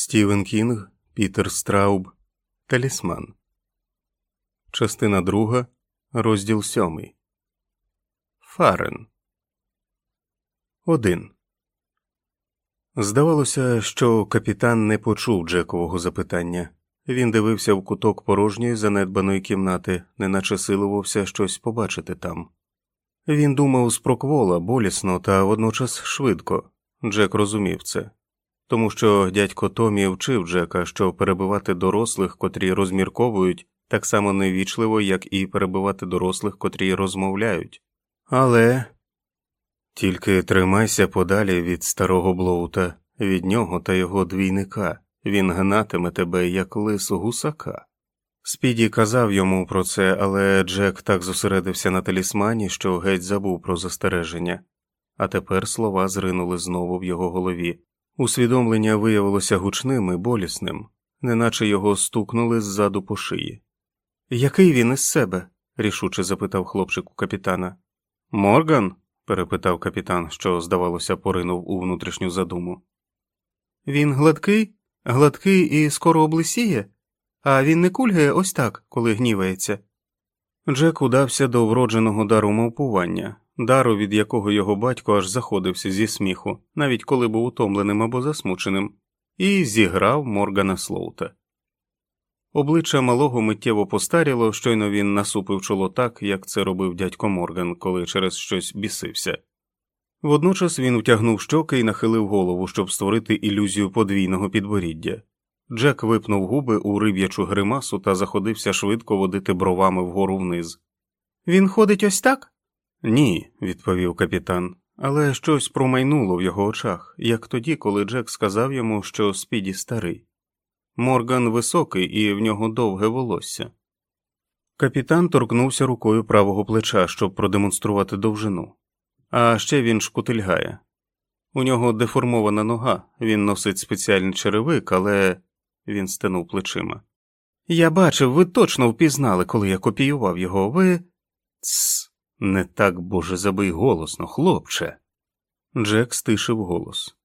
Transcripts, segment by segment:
Стівен Кінг, Пітер Страуб, Талісман. Частина друга, розділ сьомий. Фарен. Один. Здавалося, що капітан не почув Джекового запитання. Він дивився в куток порожньої занедбаної кімнати, неначе силувався щось побачити там. Він думав спроквола болісно та водночас швидко. Джек розумів це тому що дядько Томі вчив Джека, що перебивати дорослих, котрі розмірковують, так само невічливо, як і перебивати дорослих, котрі розмовляють. Але тільки тримайся подалі від старого блоута, від нього та його двійника, він гнатиме тебе, як лис гусака. Спіді казав йому про це, але Джек так зосередився на талісмані, що геть забув про застереження, а тепер слова зринули знову в його голові. Усвідомлення виявилося гучним і болісним, неначе його стукнули ззаду по шиї. Який він із себе? рішуче запитав хлопчик у капітана. Морган? перепитав капітан, що, здавалося, поринув у внутрішню задуму. Він гладкий, гладкий і скоро облисіє, а він не кульгає ось так, коли гнівається. Джек удався до вродженого дару мовпування, дару, від якого його батько аж заходився зі сміху, навіть коли був утомленим або засмученим, і зіграв Моргана Слоута. Обличчя малого миттєво постаріло, щойно він насупив чоло так, як це робив дядько Морган, коли через щось бісився. Водночас він втягнув щоки і нахилив голову, щоб створити ілюзію подвійного підборіддя. Джек випнув губи у риб'ячу гримасу та заходився швидко водити бровами вгору вниз. Він ходить ось так? Ні, відповів капітан, але щось промайнуло в його очах, як тоді, коли Джек сказав йому, що спіді старий. Морган високий і в нього довге волосся. Капітан торкнувся рукою правого плеча, щоб продемонструвати довжину, а ще він шкутильгає. У нього деформована нога, він носить спеціальний черевик, але він стенув плечима. Я бачив, ви точно впізнали, коли я копіював його. Ви. Тсс. Не так, боже, забий голосно, хлопче. Джек стишив голос.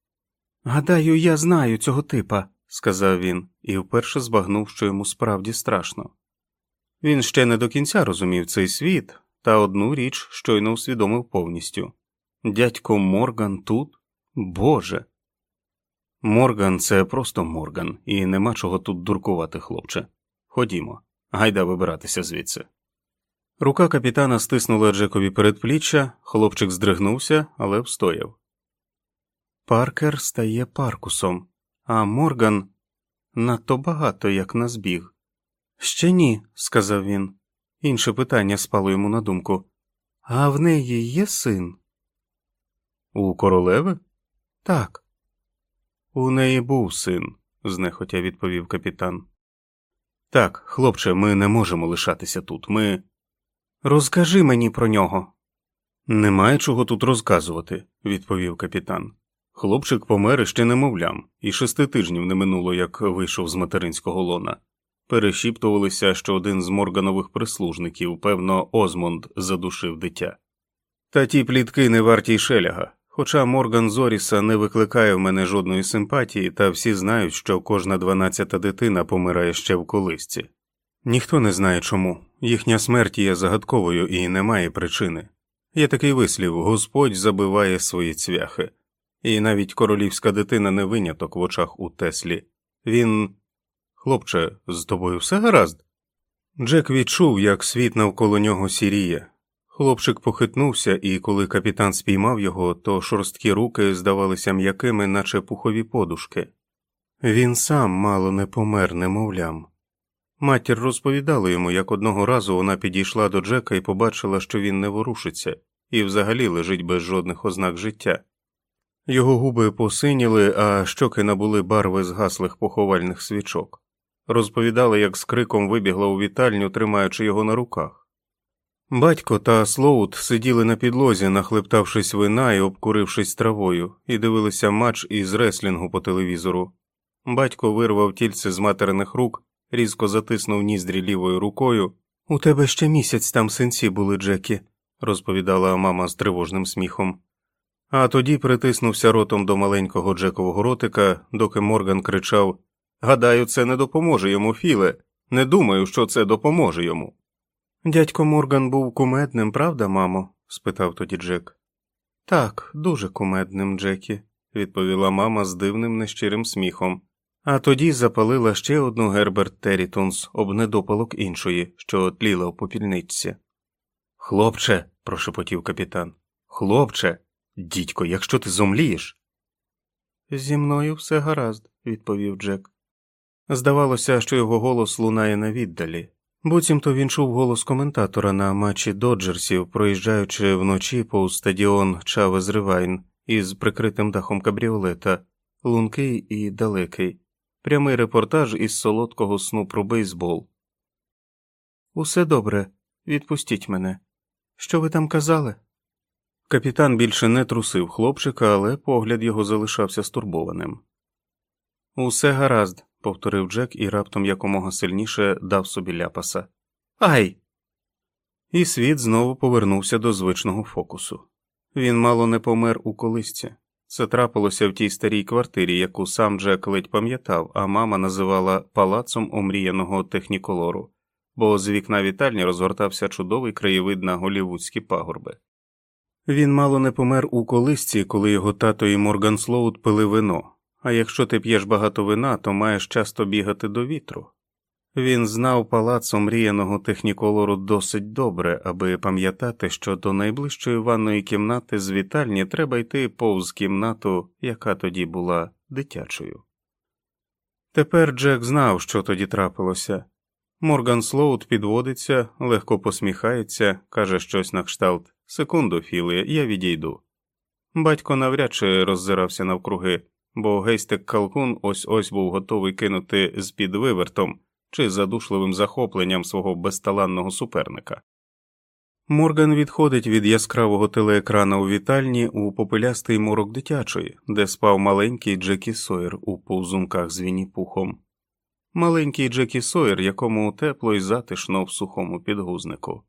Гадаю, я знаю цього типа, сказав він, і вперше збагнув, що йому справді страшно. Він ще не до кінця розумів цей світ, та одну річ щойно усвідомив повністю дядько Морган тут? Боже. Морган це просто Морган, і нема чого тут дуркувати, хлопче. Ходімо, гайда вибиратися звідси. Рука капітана стиснула Джекові передпліччя, хлопчик здригнувся, але встояв. Паркер стає паркусом, а Морган надто багато як на збіг. Ще ні, сказав він. Інше питання спало йому на думку. А в неї є син? У королеви? Так. У неї був син, знехотя відповів капітан. Так, хлопче, ми не можемо лишатися тут. Ми. Розкажи мені про нього. Немає чого тут розказувати, відповів капітан. Хлопчик помер іще немовлям, і шести тижнів не минуло, як вийшов з материнського лона. Перешіптувалися, що один з морганових прислужників, певно, Озмонд задушив дитя. Та ті плітки не варті й шеляга, хоча Морган Зоріса не викликає в мене жодної симпатії, та всі знають, що кожна дванадцята дитина помирає ще в колисці. Ніхто не знає чому, їхня смерть є загадковою і немає причини. Є такий вислів Господь забиває свої цвяхи, і навіть королівська дитина не виняток в очах у Теслі. Він. Хлопче, з тобою все гаразд? Джек відчув, як світ навколо нього сіріє. Хлопчик похитнувся, і коли капітан спіймав його, то шорсткі руки здавалися м'якими, наче пухові подушки. Він сам мало не помер, немовлям. Матір розповідала йому, як одного разу вона підійшла до Джека і побачила, що він не ворушиться, і взагалі лежить без жодних ознак життя. Його губи посиніли, а щоки набули барви згаслих поховальних свічок. Розповідала, як з криком вибігла у вітальню, тримаючи його на руках. Батько та Слоут сиділи на підлозі, нахлептавшись вина і обкурившись травою, і дивилися матч із реслінгу по телевізору. Батько вирвав тільце з материних рук різко затиснув ніздрі лівою рукою. У тебе ще місяць там синці були, Джекі, розповідала мама з тривожним сміхом. А тоді притиснувся ротом до маленького Джекового ротика, доки Морган кричав Гадаю, це не допоможе йому, Філе. Не думаю, що це допоможе йому. Дядько Морган був кумедним, правда, мамо? спитав тоді Джек. Так, дуже кумедним, Джекі, відповіла мама з дивним нещирим сміхом, а тоді запалила ще одну Герберт Террітонс об недопалок іншої, що тліла у попільничці. Хлопче, прошепотів капітан. Хлопче, дідько, якщо ти зомлієш. Зі мною все гаразд, відповів Джек. Здавалося, що його голос лунає на віддалі. Буцімто він чув голос коментатора на матчі Доджерсів, проїжджаючи вночі повз стадіон Чавез Ривайн із прикритим дахом кабріолета, лункий і далекий, прямий репортаж із солодкого сну про бейсбол. Усе добре, відпустіть мене. Що ви там казали? Капітан більше не трусив хлопчика, але погляд його залишався стурбованим. Усе гаразд, повторив Джек і раптом якомога сильніше дав собі ляпаса. Ай! І світ знову повернувся до звичного фокусу. Він мало не помер у колисці. Це трапилося в тій старій квартирі, яку сам Джек ледь пам'ятав, а мама називала палацом омріяного техніколору, бо з вікна вітальні розгортався чудовий краєвид на голівудські пагорби. Він мало не помер у колисці, коли його тато і Морган Слоут пили вино, а якщо ти п'єш багато вина, то маєш часто бігати до вітру. Він знав палац омріяного техніколору досить добре, аби пам'ятати, що до найближчої ванної кімнати з вітальні треба йти повз кімнату, яка тоді була дитячою. Тепер Джек знав, що тоді трапилося. Морган Слоут підводиться, легко посміхається, каже щось на кшталт Секунду, Філе, я відійду. Батько навряд чи роззирався навкруги, бо гейстик Калкун ось ось був готовий кинути з під вивертом чи задушливим захопленням свого безталанного суперника. Морган відходить від яскравого телеекрана у вітальні у попелястий морок дитячої, де спав маленький Джекі Сойер у повзунках з Вінні-Пухом. Маленький Джекі Сойер, якому тепло і затишно в сухому підгузнику.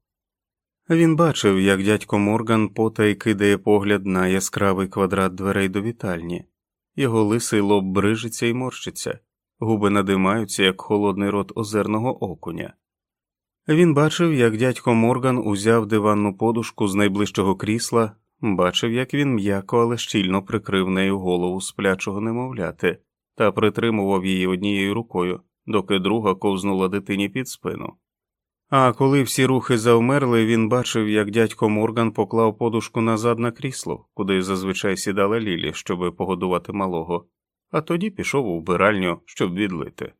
Він бачив, як дядько Морган потай кидає погляд на яскравий квадрат дверей до вітальні, його лисий лоб брижиться і морщиться, губи надимаються, як холодний рот озерного окуня. Він бачив, як дядько Морган узяв диванну подушку з найближчого крісла, бачив, як він м'яко, але щільно прикрив нею голову сплячого немовляти та притримував її однією рукою, доки друга ковзнула дитині під спину. А коли всі рухи завмерли, він бачив, як дядько Морган поклав подушку назад на крісло, куди зазвичай сідала Лілі, щоби погодувати малого, а тоді пішов у вбиральню, щоб відлити.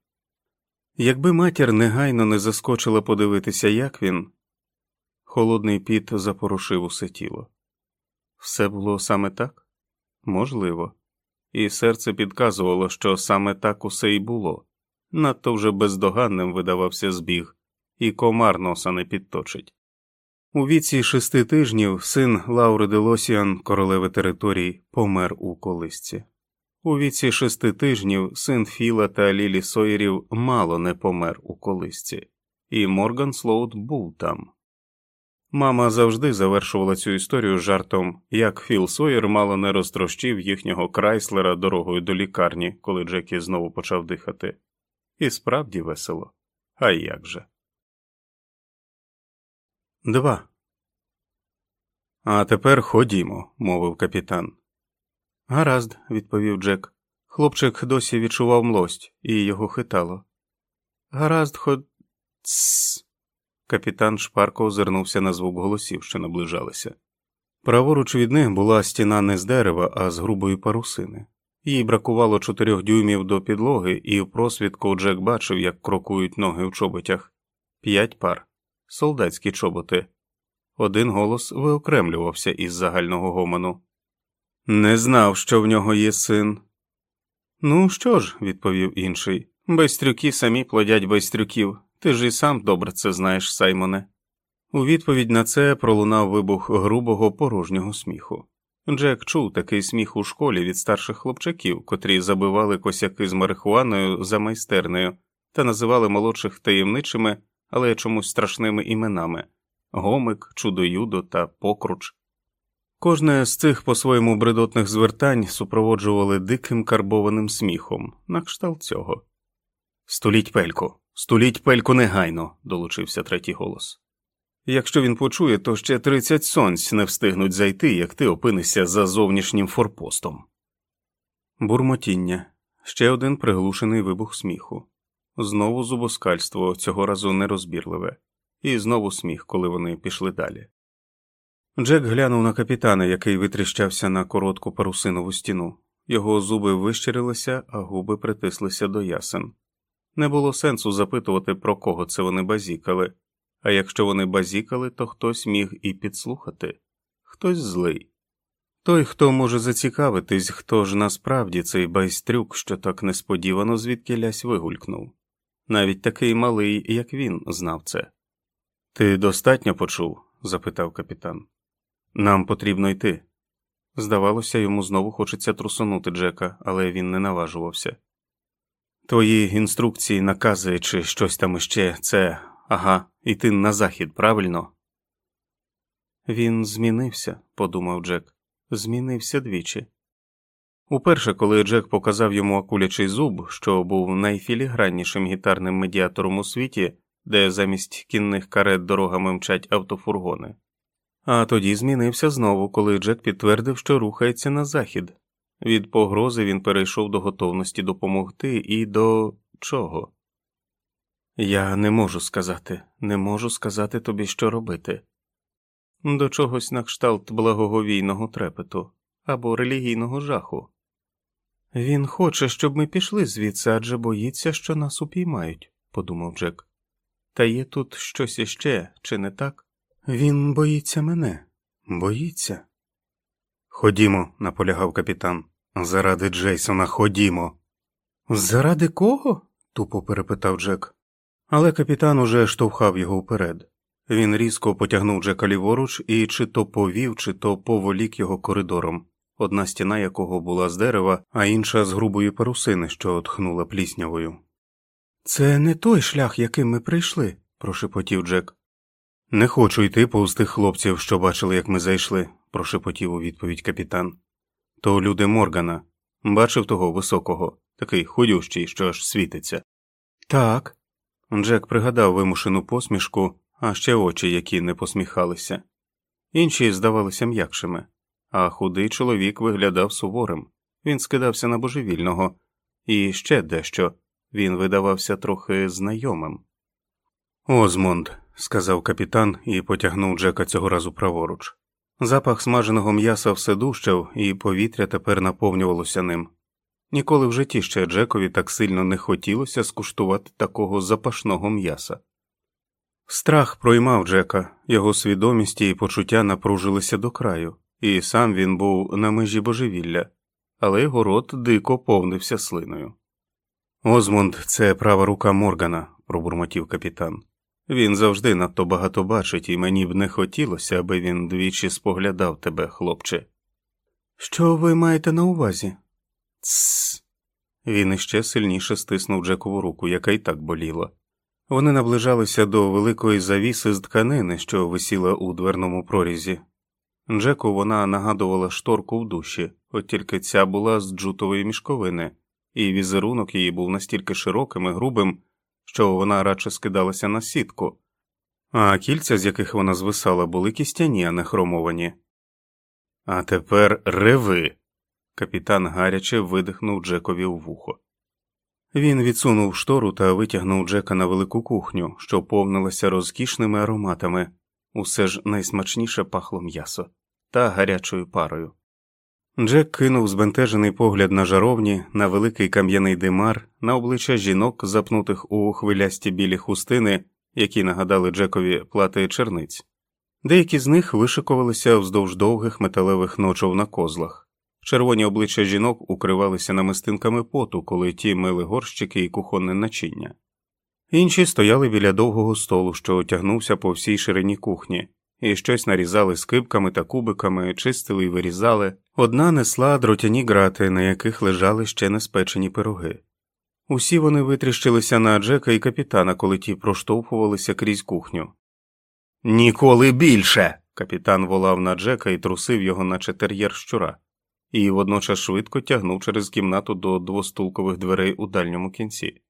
Якби матір негайно не заскочила подивитися, як він, холодний піт запорошив усе тіло. Все було саме так? Можливо, і серце підказувало, що саме так усе й було, надто вже бездоганним видавався збіг і комар носа не підточить. У віці шести тижнів син Лаури Делосіан, королеви територій, помер у колисці. У віці шести тижнів син Філа та Лілі Сойерів мало не помер у колисці, і Морган Слоут був там. Мама завжди завершувала цю історію жартом, як Філ Сойер мало не розтрощив їхнього крайслера дорогою до лікарні, коли Джекі знову почав дихати. І справді весело. А як же? Два. А тепер ходімо, мовив капітан. Гаразд, відповів Джек. Хлопчик досі відчував млость, і його хитало. Гаразд, ход. Тссс. Капітан шпарко озирнувся на звук голосів, що наближалися. Праворуч від них була стіна не з дерева, а з грубої парусини. Їй бракувало чотирьох дюймів до підлоги, і в просвідку Джек бачив, як крокують ноги в чоботях п'ять пар солдатські чоботи. Один голос виокремлювався із загального гомону. Не знав, що в нього є син. Ну що ж, відповів інший, байстрюки самі плодять байстрюків. Ти ж і сам добре це знаєш, Саймоне. У відповідь на це пролунав вибух грубого порожнього сміху. Джек чув такий сміх у школі від старших хлопчаків, котрі забивали косяки з марихуаною за майстернею та називали молодших таємничими але чомусь страшними іменами Гомик, Чудо-Юдо та Покруч. Кожне з цих по-своєму бредотних звертань супроводжували диким карбованим сміхом, на кшталт цього. Століть пельку, століть пельку негайно, долучився третій голос. Якщо він почує, то ще тридцять сонць не встигнуть зайти, як ти опинишся за зовнішнім форпостом. Бурмотіння, ще один приглушений вибух сміху, знову зубоскальство, цього разу нерозбірливе, і знову сміх, коли вони пішли далі. Джек глянув на капітана, який витріщався на коротку парусинову стіну. Його зуби вищирилися, а губи притислися до ясен. Не було сенсу запитувати, про кого це вони базікали, а якщо вони базікали, то хтось міг і підслухати хтось злий. Той, хто може зацікавитись, хто ж насправді цей байстрюк, що так несподівано звідки лясь вигулькнув. Навіть такий малий, як він, знав це. Ти достатньо почув? запитав капітан. Нам потрібно йти. Здавалося, йому знову хочеться трусонути Джека, але він не наважувався. Твої інструкції, накази чи щось там іще це ага, іти на захід, правильно? Він змінився, подумав Джек, змінився двічі. Уперше, коли Джек показав йому акулячий зуб, що був найфіліграннішим гітарним медіатором у світі, де замість кінних карет дорогами мчать автофургони. А тоді змінився знову, коли Джек підтвердив, що рухається на захід. Від погрози він перейшов до готовності допомогти і до чого? Я не можу сказати, не можу сказати тобі, що робити. До чогось на кшталт благоговійного трепету або релігійного жаху. Він хоче, щоб ми пішли звідси, адже боїться, що нас упіймають, подумав Джек. Та є тут щось іще, чи не так? Він боїться мене, боїться. Ходімо, наполягав капітан. Заради Джейсона ходімо. Заради кого? тупо перепитав Джек. Але капітан уже штовхав його вперед. Він різко потягнув Джека ліворуч і чи то повів, чи то поволік його коридором, одна стіна якого була з дерева, а інша з грубої парусини, що отхнула пліснявою. Це не той шлях, яким ми прийшли, прошепотів Джек. Не хочу йти повз тих хлопців, що бачили, як ми зайшли, прошепотів у відповідь капітан. То люди Моргана. Бачив того високого, такий худющий, що аж світиться. Так. Джек пригадав вимушену посмішку, а ще очі, які не посміхалися. Інші здавалися м'якшими, а худий чоловік виглядав суворим. Він скидався на божевільного, і ще дещо він видавався трохи знайомим. Озмонд, сказав капітан і потягнув Джека цього разу праворуч. Запах смаженого м'яса все дужчав, і повітря тепер наповнювалося ним. Ніколи в житті ще Джекові так сильно не хотілося скуштувати такого запашного м'яса. Страх проймав Джека, його свідомість і почуття напружилися до краю, і сам він був на межі божевілля, але його рот дико повнився слиною. Озмонд, це права рука Моргана, пробурмотів капітан. Він завжди надто багато бачить, і мені б не хотілося, аби він двічі споглядав тебе, хлопче. Що ви маєте на увазі? Тсс. Він іще сильніше стиснув Джекову руку, яка й так боліла. Вони наближалися до великої завіси з тканини, що висіла у дверному прорізі. Джеку вона нагадувала шторку в душі, от тільки ця була з джутової мішковини, і візерунок її був настільки широким і грубим, що вона радше скидалася на сітку, а кільця, з яких вона звисала, були кістяні, а не хромовані. А тепер реви. Капітан гаряче видихнув Джекові в вухо. Він відсунув штору та витягнув Джека на велику кухню, що повнилася розкішними ароматами, усе ж найсмачніше пахло м'ясо та гарячою парою. Джек кинув збентежений погляд на жаровні, на великий кам'яний димар, на обличчя жінок, запнутих у хвилясті білі хустини, які нагадали Джекові плати черниць. Деякі з них вишикувалися вздовж довгих металевих ночов на козлах. Червоні обличчя жінок укривалися намистинками поту, коли ті мили горщики і кухонне начиння. Інші стояли біля довгого столу, що тягнувся по всій ширині кухні, і щось нарізали скибками та кубиками, чистили і вирізали. Одна несла дротяні грати, на яких лежали ще неспечені пироги. Усі вони витріщилися на Джека і капітана, коли ті проштовхувалися крізь кухню. Ніколи більше. Капітан волав на Джека і трусив його, наче тер'єр щура, і водночас швидко тягнув через кімнату до двостулкових дверей у дальньому кінці.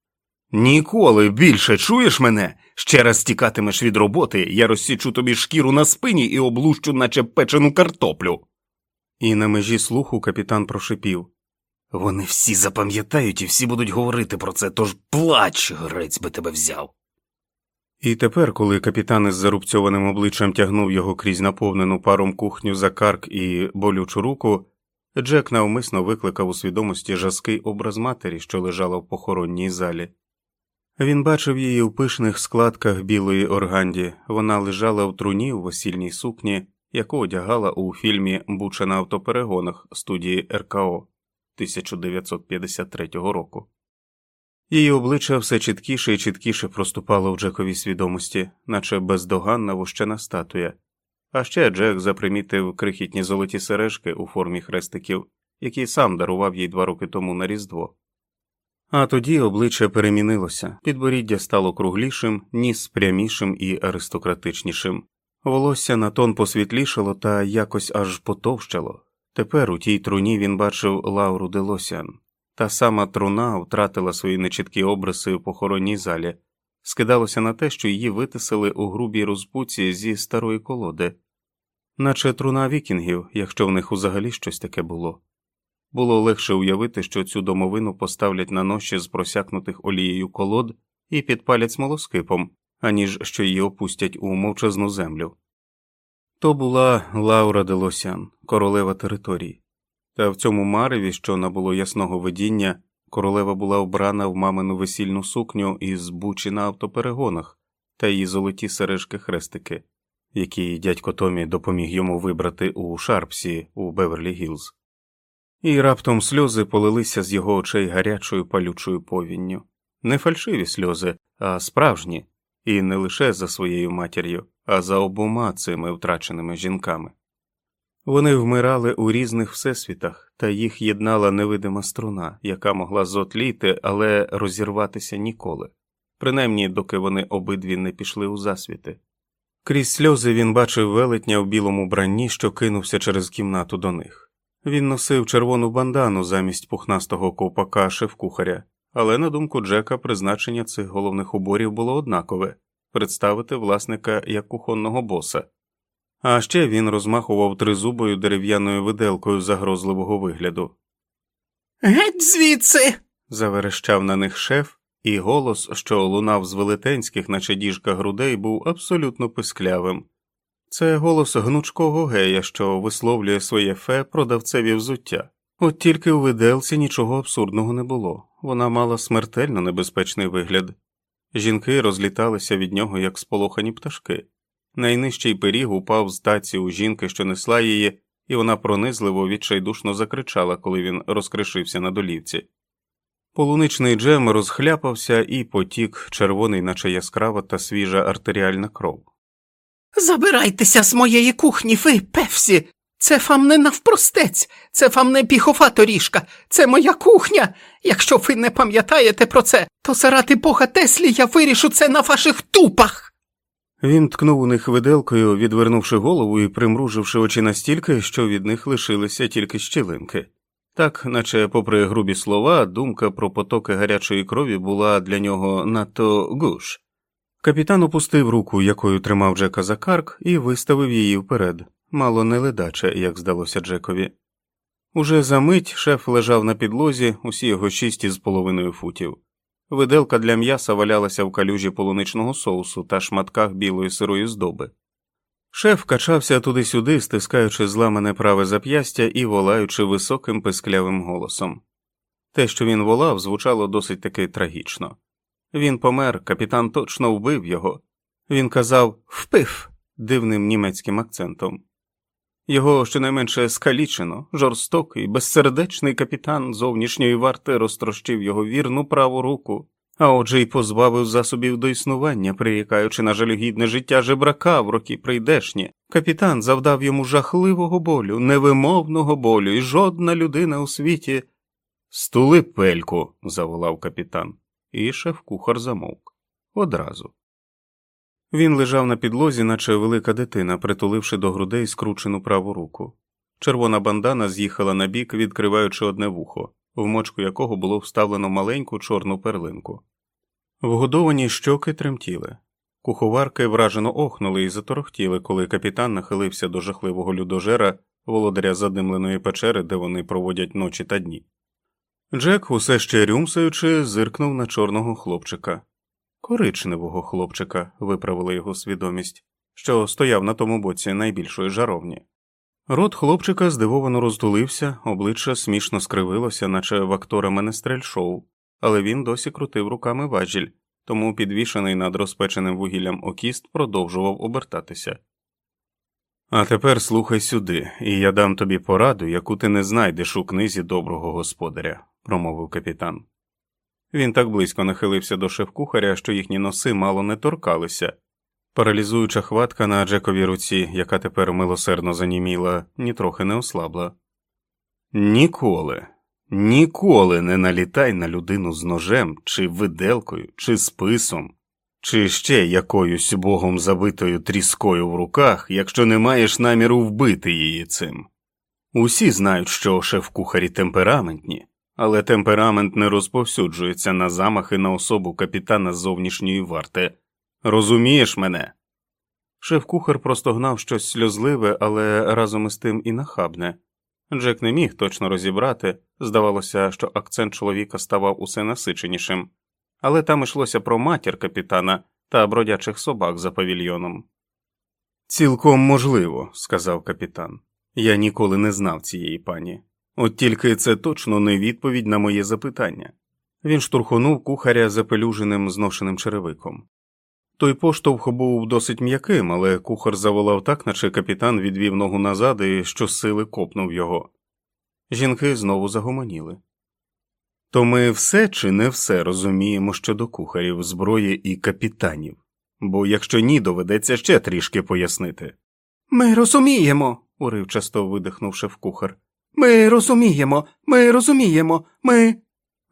Ніколи більше чуєш мене? Ще раз тікатимеш від роботи, я розсічу тобі шкіру на спині і облущу, наче печену картоплю. І на межі слуху капітан прошипів Вони всі запам'ятають і всі будуть говорити про це, тож плач, грець би тебе взяв. І тепер, коли капітан із зарубцьованим обличчям тягнув його крізь наповнену паром кухню за карк і болючу руку, Джек навмисно викликав у свідомості жаский образ матері, що лежала в похоронній залі. Він бачив її у пишних складках білої органді, вона лежала в труні у весільній сукні, яку одягала у фільмі Буча на автоперегонах студії РКО 1953 року. Її обличчя все чіткіше і чіткіше проступало в Джековій свідомості, наче бездоганна вущена статуя. А ще Джек запримітив крихітні золоті сережки у формі хрестиків, які сам дарував їй два роки тому на Різдво. А тоді обличчя перемінилося, підборіддя стало круглішим, ніс прямішим і аристократичнішим, волосся на тон посвітлішало та якось аж потовщало. Тепер у тій труні він бачив Лауру Делосян. Та сама труна втратила свої нечіткі обриси у похоронній залі, скидалося на те, що її витисали у грубій розпуці зі старої колоди, наче труна вікінгів, якщо в них узагалі щось таке було. Було легше уявити, що цю домовину поставлять на ноші з просякнутих олією колод і підпалять смолоскипом, аніж що її опустять у мовчазну землю. То була Лаура Делосян, королева території. Та в цьому мареві, що набуло ясного видіння, королева була вбрана в мамину весільну сукню із бучі на автоперегонах та її золоті сережки хрестики, які дядько Томі допоміг йому вибрати у Шарпсі у Беверлі Гілз. І раптом сльози полилися з його очей гарячою палючою повінню, не фальшиві сльози, а справжні, і не лише за своєю матір'ю, а за обома цими втраченими жінками. Вони вмирали у різних всесвітах, та їх єднала невидима струна, яка могла зотліти, але розірватися ніколи, принаймні доки вони обидві не пішли у засвіти. Крізь сльози він бачив велетня в білому бранні, що кинувся через кімнату до них. Він носив червону бандану замість пухнастого ковпака шеф-кухаря, але, на думку Джека, призначення цих головних уборів було однакове представити власника як кухонного боса. А ще він розмахував тризубою дерев'яною виделкою загрозливого вигляду. Геть звідси. заверещав на них шеф, і голос, що лунав з велетенських, наче діжка грудей, був абсолютно писклявим. Це голос гнучкого гея, що висловлює своє фе продавцеві взуття. От тільки у виделці нічого абсурдного не було, вона мала смертельно небезпечний вигляд. Жінки розліталися від нього, як сполохані пташки. Найнижчий пиріг упав з таці у жінки, що несла її, і вона пронизливо відчайдушно закричала, коли він розкришився на долівці. Полуничний джем розхляпався і потік червоний, наче яскрава та свіжа артеріальна кров. Забирайтеся з моєї кухні, ви, певсі. Це вам не навпростець, це вам не піхова торішка, це моя кухня. Якщо ви не пам'ятаєте про це, то заради бога Теслі я вирішу це на ваших тупах. Він ткнув у них виделкою, відвернувши голову і примруживши очі настільки, що від них лишилися тільки щілинки. Так, наче, попри грубі слова, думка про потоки гарячої крові була для нього надто гуш. Капітан опустив руку, якою тримав Джека за карк, і виставив її вперед, мало не ледаче, як здалося Джекові. Уже за мить шеф лежав на підлозі, усі його шість із половиною футів. Виделка для м'яса валялася в калюжі полуничного соусу та шматках білої сирої здоби. Шеф качався туди-сюди, стискаючи зламане праве зап'ястя і волаючи високим писклявим голосом. Те, що він волав, звучало досить таки трагічно. Він помер, капітан точно вбив його. Він казав впив дивним німецьким акцентом. Його щонайменше скалічено, жорстокий, безсердечний капітан зовнішньої варти розтрощив його вірну праву руку, а отже й позбавив засобів до існування, прирікаючи на жалюгідне життя жебрака в роки прийдешні. Капітан завдав йому жахливого болю, невимовного болю, і жодна людина у світі. Стули пельку, заволав капітан, і шеф кухар замовк. Одразу. Він лежав на підлозі, наче велика дитина, притуливши до грудей скручену праву руку. Червона бандана з'їхала на бік, відкриваючи одне вухо, в мочку якого було вставлено маленьку чорну перлинку. Вгодовані щоки тремтіли. Куховарки вражено охнули і заторохтіли, коли капітан нахилився до жахливого людожера, володаря задимленої печери, де вони проводять ночі та дні. Джек, усе ще рюмсаючи, зиркнув на чорного хлопчика. Коричневого хлопчика, виправила його свідомість, що стояв на тому боці найбільшої жаровні. Рот хлопчика здивовано розтулився, обличчя смішно скривилося, наче в актора менестрель шоу, але він досі крутив руками важіль, тому підвішений над розпеченим вугіллям окіст продовжував обертатися. А тепер слухай сюди, і я дам тобі пораду, яку ти не знайдеш у книзі доброго господаря, промовив капітан. Він так близько нахилився до шеф-кухаря, що їхні носи мало не торкалися. Паралізуюча хватка на Джековій руці, яка тепер милосердно заніміла, нітрохи не ослабла. Ніколи, ніколи не налітай на людину з ножем, чи виделкою, чи списом, чи ще якоюсь богом забитою тріскою в руках, якщо не маєш наміру вбити її цим. Усі знають, що шеф-кухарі темпераментні, але темперамент не розповсюджується на замахи на особу капітана зовнішньої варти. Розумієш мене? Шеф-кухар простогнав щось сльозливе, але разом із тим і нахабне. Джек не міг точно розібрати, здавалося, що акцент чоловіка ставав усе насиченішим, але там йшлося про матір капітана та бродячих собак за павільйоном. Цілком можливо, сказав капітан. Я ніколи не знав цієї пані. От тільки це точно не відповідь на моє запитання. Він штурхонув кухаря запелюженим зношеним черевиком. Той поштовх був досить м'яким, але кухар заволав так, наче капітан відвів ногу назад і щосили копнув його. Жінки знову загомоніли. То ми все чи не все розуміємо щодо кухарів, зброї і капітанів, бо якщо ні, доведеться ще трішки пояснити. Ми розуміємо, уривчасто видихнув шеф-кухар. Ми розуміємо, ми розуміємо, ми.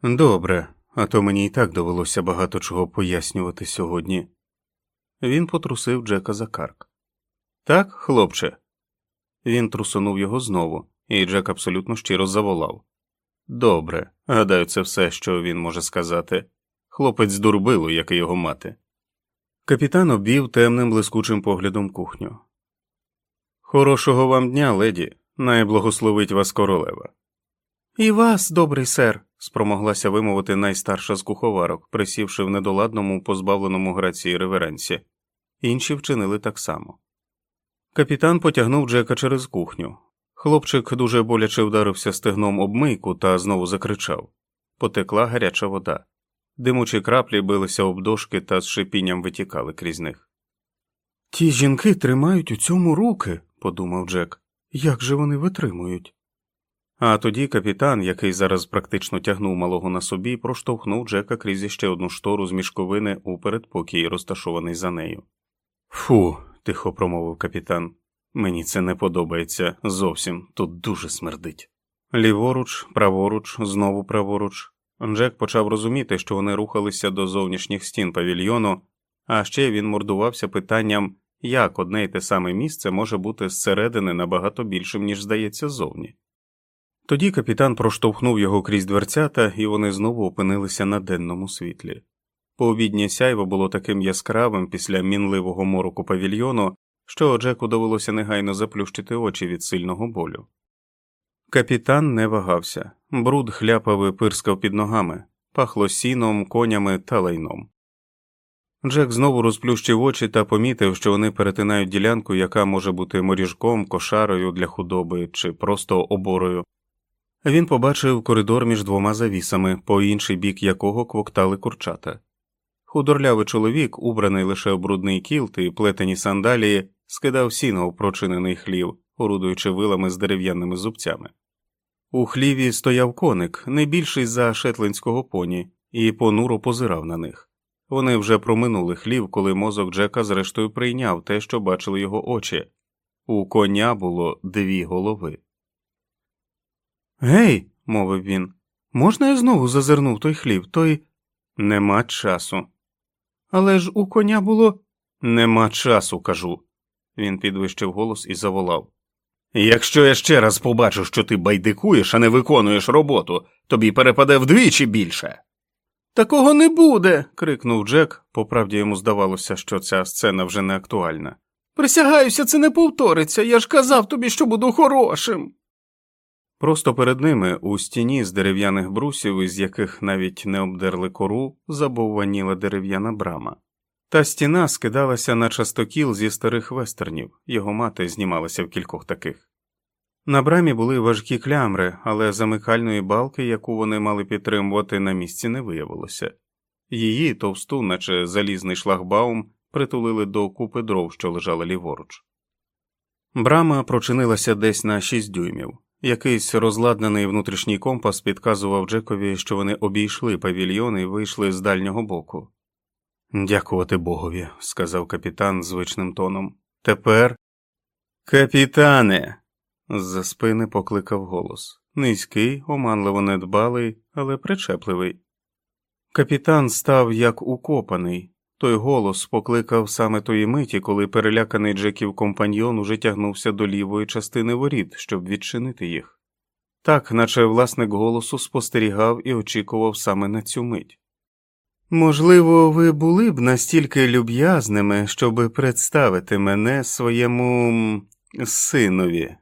Добре, а то мені і так довелося багато чого пояснювати сьогодні. Він потрусив Джека за карк. Так, хлопче. Він трусонув його знову, і Джек абсолютно щиро заволав. Добре, гадаю, це все, що він може сказати. Хлопець дурбило, як і його мати. Капітан обвів темним блискучим поглядом кухню. Хорошого вам дня, леді, найблагословить вас королева. І вас, добрий сер, спромоглася вимовити найстарша з куховарок, присівши в недоладному, позбавленому грації реверенсі. Інші вчинили так само. Капітан потягнув Джека через кухню. Хлопчик дуже боляче вдарився стегном об мийку та знову закричав. Потекла гаряча вода. Димучі краплі билися об дошки та з шипінням витікали крізь них. Ті жінки тримають у цьому руки, подумав Джек. Як же вони витримують? А тоді капітан, який зараз практично тягнув малого на собі, проштовхнув Джека крізь ще одну штору з мішковини у передпокій, розташований за нею. Фу, тихо промовив капітан. Мені це не подобається зовсім тут дуже смердить. Ліворуч, праворуч, знову праворуч. Джек почав розуміти, що вони рухалися до зовнішніх стін павільйону, а ще він мордувався питанням, як одне й те саме місце може бути зсередини набагато більшим, ніж здається ззовні. Тоді капітан проштовхнув його крізь дверцята, і вони знову опинилися на денному світлі. Пообіднє сяйво було таким яскравим після мінливого мороку павільйону, що Джеку довелося негайно заплющити очі від сильного болю. Капітан не вагався, бруд хляпав і пирскав під ногами, пахло сіном, конями та лайном. Джек знову розплющив очі та помітив, що вони перетинають ділянку, яка може бути моріжком, кошарою для худоби чи просто оборою. Він побачив коридор між двома завісами, по інший бік якого квоктали курчата. Худорлявий чоловік, убраний лише в брудний кілт і плетені сандалії, скидав сіно у прочинений хлів, орудуючи вилами з дерев'яними зубцями. У хліві стояв коник, не більший за шетлинського поні, і понуро позирав на них. Вони вже проминули хлів, коли мозок Джека зрештою прийняв те, що бачили його очі. У коня було дві голови. Гей, мовив він, можна я знову зазирнув той хлів, той. Нема часу. Але ж у коня було Нема часу, кажу. Він підвищив голос і заволав. Якщо я ще раз побачу, що ти байдикуєш, а не виконуєш роботу, тобі перепаде вдвічі більше. Такого не буде. крикнув Джек, по правді йому здавалося, що ця сцена вже не актуальна. Присягаюся, це не повториться. Я ж казав тобі, що буду хорошим. Просто перед ними у стіні з дерев'яних брусів, із яких навіть не обдерли кору, забовваніла дерев'яна брама. Та стіна скидалася на частокіл зі старих вестернів, його мати знімалася в кількох таких. На брамі були важкі клямри, але замикальної балки, яку вони мали підтримувати, на місці не виявилося. Її товсту, наче залізний шлагбаум, притулили до купи дров, що лежали ліворуч. Брама прочинилася десь на шість дюймів. Якийсь розладнаний внутрішній компас підказував Джекові, що вони обійшли павільйон і вийшли з дальнього боку. Дякувати Богові, сказав капітан звичним тоном. Тепер. Капітане. З-за спини покликав голос. Низький, оманливо недбалий, але причепливий. Капітан став як укопаний. Той голос покликав саме тої миті, коли переляканий Джеків компаньйон уже тягнувся до лівої частини воріт, щоб відчинити їх. Так, наче власник голосу спостерігав і очікував саме на цю мить. Можливо, ви були б настільки люб'язними, щоб представити мене своєму синові.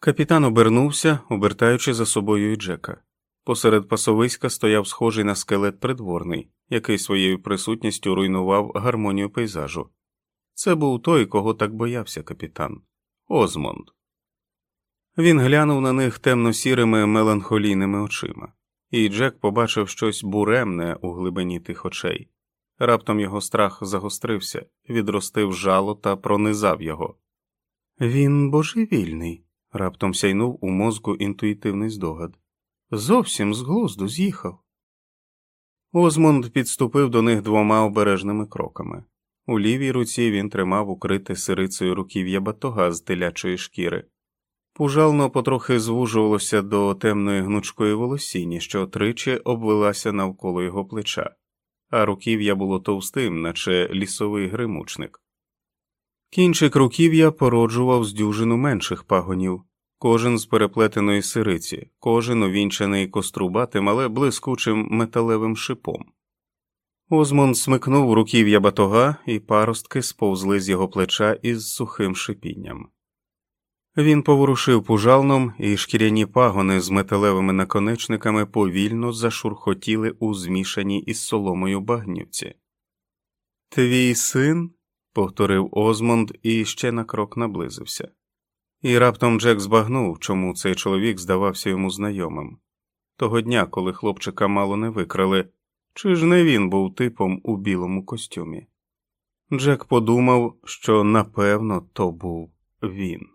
Капітан обернувся, обертаючи за собою і Джека. Посеред пасовиська стояв схожий на скелет придворний, який своєю присутністю руйнував гармонію пейзажу. Це був той, кого так боявся капітан Озмонд. Він глянув на них темно-сірими меланхолійними очима, і Джек побачив щось буремне у глибині тих очей. Раптом його страх загострився, відростив жало та пронизав його. Він божевільний, раптом сяйнув у мозку інтуїтивний здогад. Зовсім з глузду з'їхав. Озмонд підступив до них двома обережними кроками. У лівій руці він тримав укрите сирицею руків'я батога з телячої шкіри. Пужално потрохи звужувалося до темної гнучкої волосіні, що тричі обвелася навколо його плеча, а руків'я було товстим, наче лісовий гримучник. Кінчик руків'я породжував з дюжину менших пагонів, кожен з переплетеної сириці, кожен увінчений кострубатим, але блискучим металевим шипом. Озмон смикнув руків'я батога, і паростки сповзли з його плеча із сухим шипінням. Він поворушив пужалном, і шкіряні пагони з металевими наконечниками повільно зашурхотіли у змішаній із соломою багнівці. Твій син? повторив Озмонд і ще на крок наблизився. І раптом Джек збагнув, чому цей чоловік здавався йому знайомим. Того дня, коли хлопчика мало не викрали, чи ж не він був типом у білому костюмі. Джек подумав, що напевно то був він.